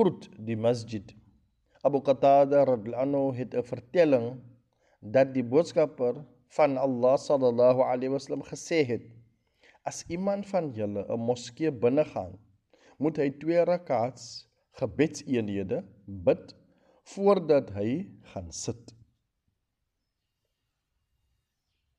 groet die masjid. Abu Qatada radhiyallahu het 'n vertelling dat die boodskapper van Allah sallallahu alaihi wasallam gesê het: As iemand van julle 'n moskee binnegaan, moet hy twee rakats gebedseenhede bid voordat hy gaan sit.